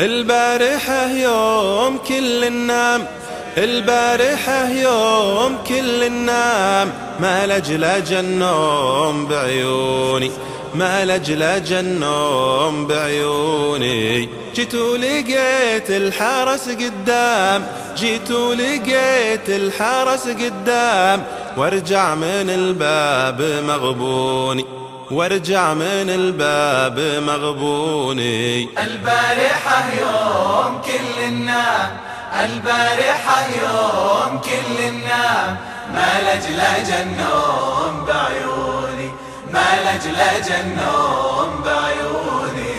البارحة يوم كل النام البارحة يوم كل النام. ما لجلج النوم بعيوني ما لجلج النوم بعيوني. جيت ولقيت الحرس قدام جيت ولقيت الحرس قدام. وارجع من الباب مغبوني. وارجع من الباب مغبوني. البارحة يوم كل النام البارحة يوم كل النام. ما لجلج النوم بعيوني ما لجلج النوم بعيوني.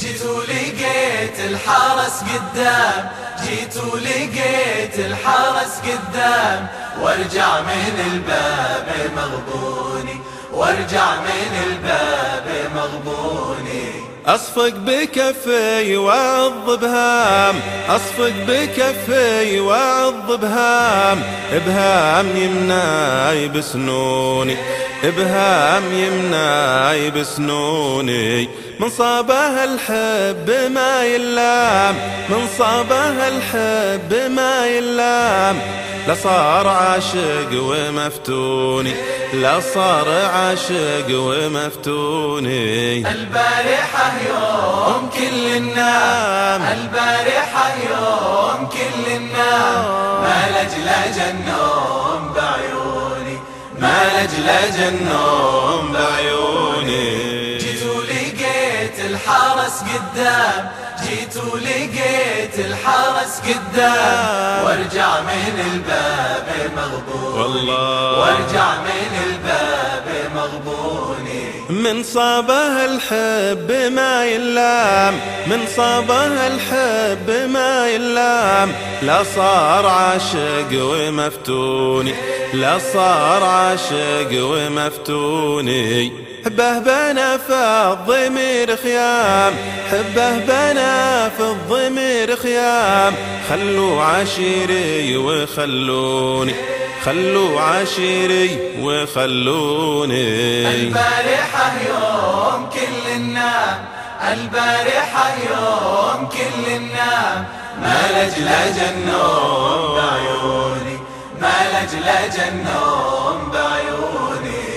جيت ولقيت الحرس قدام جيت ولقيت الحرس قدام. وارجع من الباب مغبوني وارجع من الباب مغبوني أصفق بكفي وعض بهام أصفق بكفي وعض بهام بهام يمناي بسنوني بهام يمناي بسنوني. من صابه الحب ما يلام من صابه الحب ما يلام. لصار عاشق ومفتوني لصار عاشق ومفتوني. البارحة يوم كل النام البارحة يوم كل النام. ما لجلج النوم بعيوني ما لجلج النوم بعيوني. ولقيت الحرس قدام جيت ولقيت الحرس قدام. وارجع من الباب مغبون والله. وارجع من الباب مغبوني. من صابه الحب ما يلام من صابه الحب ما يلام. لا صار عاشق ومفتوني لا صار عاشق ومفتوني. حبه بنا في الضمير خيام. حبه بنا في الضمير خيام. خلوا عشيري وخلوني. خلوا عشيري وخلوني. البارحة يوم كل النام. البارحة يوم كل النام. ما لجلج النوم بعيوني. ما لجلج النوم بعيوني.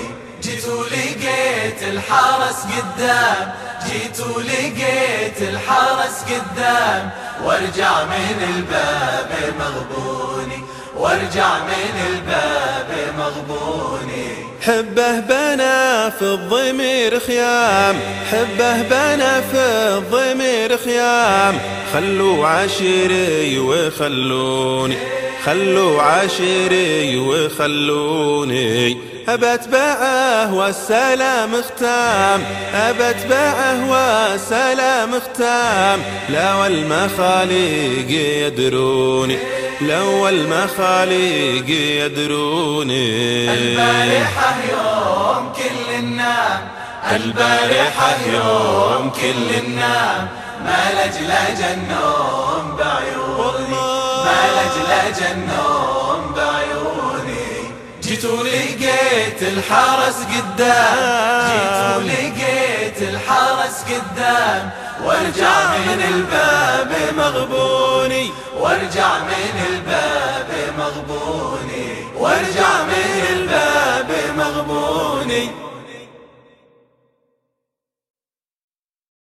ولقيت الحرس قدام. جيت ولقيت الحرس قدام. وارجع من الباب مغبوني. وارجع من الباب مغبوني. حبه بنا في الضمير خيام. حبه بنا في الضمير خيام. خلوا عشيري وخلوني. خلوا عشيري وخلوني. أبتبعه والسلام ختام أبتبعه والسلام ختام لا والمخاليق يدروني لو المخاليق يدروني. البارحة يوم كل النام. البارحة يوم كل النام ما لجلج النوم بعيوني. ما لجلج النوم بعيوني. جيت ولقيت الحرس قدام. جيت ولقيت الحرس قدام. وارجع من الباب مغبوني. وارجع من الباب مغبوني. وارجع من الباب مغبوني.